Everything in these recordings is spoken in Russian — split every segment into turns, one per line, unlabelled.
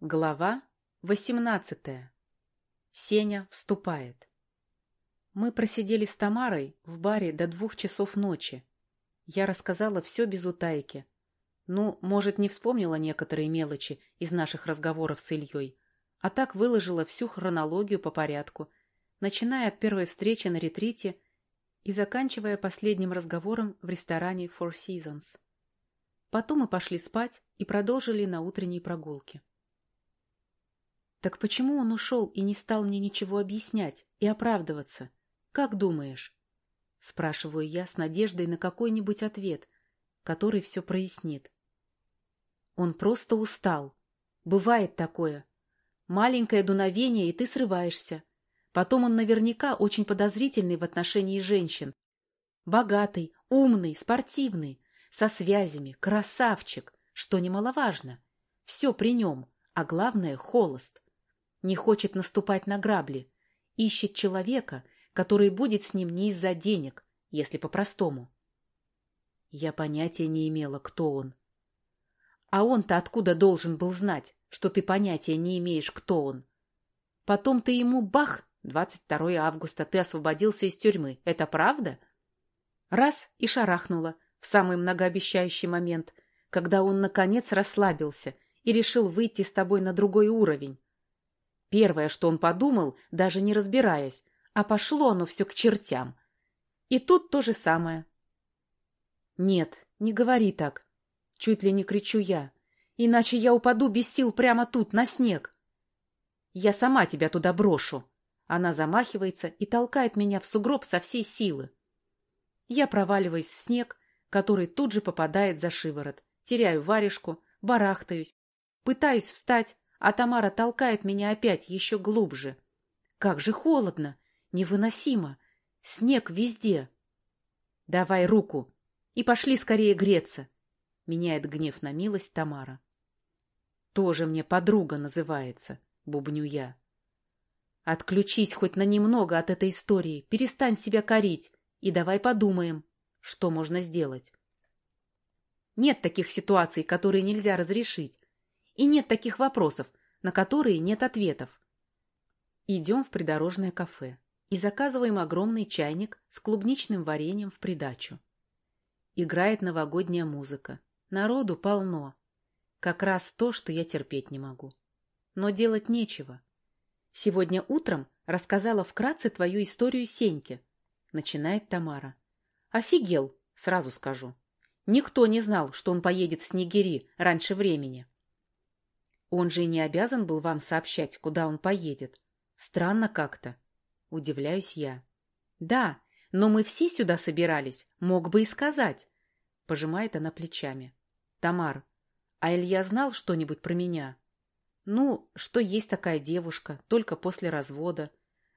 Глава восемнадцатая. Сеня вступает. Мы просидели с Тамарой в баре до двух часов ночи. Я рассказала все без утайки. Ну, может, не вспомнила некоторые мелочи из наших разговоров с Ильей, а так выложила всю хронологию по порядку, начиная от первой встречи на ретрите и заканчивая последним разговором в ресторане Four Seasons. Потом мы пошли спать и продолжили на утренней прогулке. Так почему он ушел и не стал мне ничего объяснять и оправдываться? Как думаешь? Спрашиваю я с надеждой на какой-нибудь ответ, который все прояснит. Он просто устал. Бывает такое. Маленькое дуновение, и ты срываешься. Потом он наверняка очень подозрительный в отношении женщин. Богатый, умный, спортивный, со связями, красавчик, что немаловажно. Все при нем, а главное — холост не хочет наступать на грабли, ищет человека, который будет с ним не из-за денег, если по-простому. Я понятия не имела, кто он. А он-то откуда должен был знать, что ты понятия не имеешь, кто он? Потом ты ему бах, 22 августа, ты освободился из тюрьмы. Это правда? Раз и шарахнула в самый многообещающий момент, когда он, наконец, расслабился и решил выйти с тобой на другой уровень. Первое, что он подумал, даже не разбираясь, а пошло оно все к чертям. И тут то же самое. «Нет, не говори так», — чуть ли не кричу я, «иначе я упаду без сил прямо тут, на снег». «Я сама тебя туда брошу». Она замахивается и толкает меня в сугроб со всей силы. Я проваливаюсь в снег, который тут же попадает за шиворот, теряю варежку, барахтаюсь, пытаюсь встать, а Тамара толкает меня опять еще глубже. Как же холодно! Невыносимо! Снег везде! Давай руку и пошли скорее греться! Меняет гнев на милость Тамара. Тоже мне подруга называется, бубню я. Отключись хоть на немного от этой истории, перестань себя корить и давай подумаем, что можно сделать. Нет таких ситуаций, которые нельзя разрешить. И нет таких вопросов, на которые нет ответов. Идем в придорожное кафе и заказываем огромный чайник с клубничным вареньем в придачу. Играет новогодняя музыка. Народу полно. Как раз то, что я терпеть не могу. Но делать нечего. Сегодня утром рассказала вкратце твою историю Сеньке. Начинает Тамара. Офигел, сразу скажу. Никто не знал, что он поедет в Снегири раньше времени. Он же и не обязан был вам сообщать, куда он поедет. Странно как-то. Удивляюсь я. Да, но мы все сюда собирались. Мог бы и сказать. Пожимает она плечами. Тамар, а Илья знал что-нибудь про меня? Ну, что есть такая девушка, только после развода.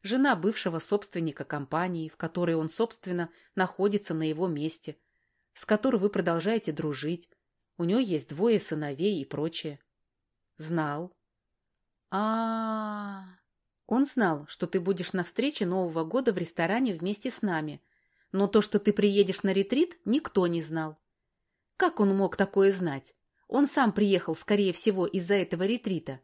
Жена бывшего собственника компании, в которой он, собственно, находится на его месте, с которой вы продолжаете дружить. У нее есть двое сыновей и прочее. Знал. А, -а, а Он знал, что ты будешь на встрече Нового года в ресторане вместе с нами. Но то, что ты приедешь на ретрит, никто не знал. Как он мог такое знать? Он сам приехал, скорее всего, из-за этого ретрита.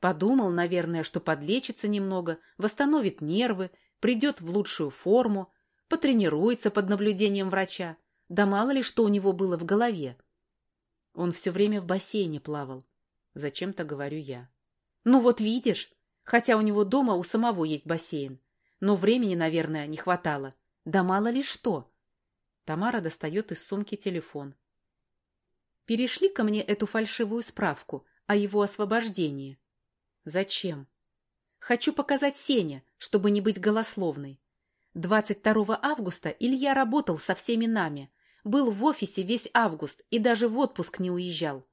Подумал, наверное, что подлечится немного, восстановит нервы, придет в лучшую форму, потренируется под наблюдением врача. Да мало ли что у него было в голове. Он все время в бассейне плавал. Зачем-то говорю я. Ну вот видишь, хотя у него дома у самого есть бассейн. Но времени, наверное, не хватало. Да мало ли что. Тамара достает из сумки телефон. Перешли ко мне эту фальшивую справку о его освобождении. Зачем? Хочу показать Сене, чтобы не быть голословной. 22 августа Илья работал со всеми нами. Был в офисе весь август и даже в отпуск не уезжал.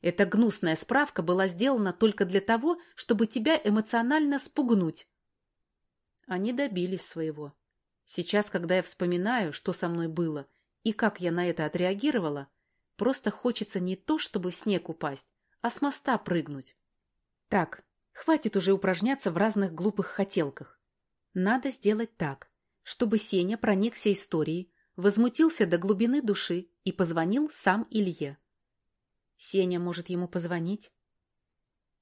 Эта гнусная справка была сделана только для того, чтобы тебя эмоционально спугнуть. Они добились своего. Сейчас, когда я вспоминаю, что со мной было и как я на это отреагировала, просто хочется не то, чтобы в снег упасть, а с моста прыгнуть. Так, хватит уже упражняться в разных глупых хотелках. Надо сделать так, чтобы Сеня проникся историей, возмутился до глубины души и позвонил сам Илье. Сеня может ему позвонить?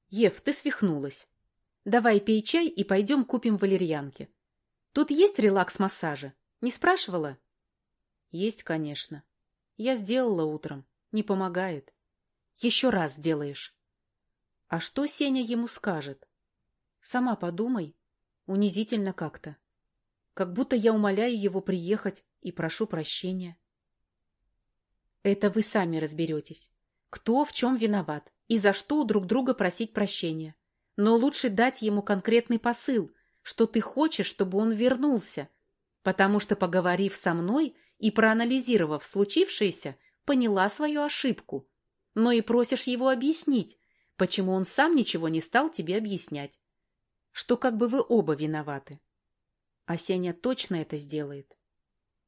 Ев, ты свихнулась. Давай пей чай и пойдем купим валерьянки. Тут есть релакс-массажи? Не спрашивала? Есть, конечно. Я сделала утром. Не помогает. Еще раз сделаешь. А что Сеня ему скажет? Сама подумай. Унизительно как-то. Как будто я умоляю его приехать и прошу прощения. Это вы сами разберетесь. Кто в чем виноват и за что друг друга просить прощения. Но лучше дать ему конкретный посыл, что ты хочешь, чтобы он вернулся, потому что, поговорив со мной и проанализировав случившееся, поняла свою ошибку, но и просишь его объяснить, почему он сам ничего не стал тебе объяснять, что как бы вы оба виноваты. А точно это сделает.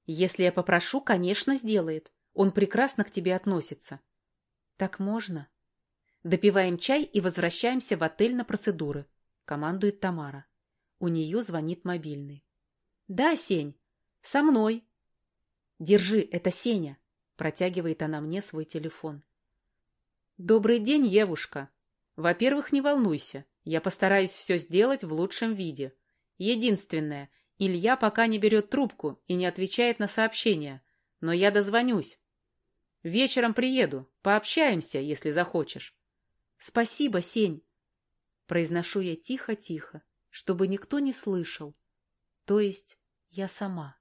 Если я попрошу, конечно, сделает. Он прекрасно к тебе относится. Так можно? Допиваем чай и возвращаемся в отель на процедуры, командует Тамара. У нее звонит мобильный. Да, Сень, со мной. Держи, это Сеня. Протягивает она мне свой телефон. Добрый день, Евушка. Во-первых, не волнуйся. Я постараюсь все сделать в лучшем виде. Единственное, Илья пока не берет трубку и не отвечает на сообщения. Но я дозвонюсь. Вечером приеду. Пообщаемся, если захочешь. Спасибо, Сень. Произношу я тихо-тихо, чтобы никто не слышал. То есть я сама.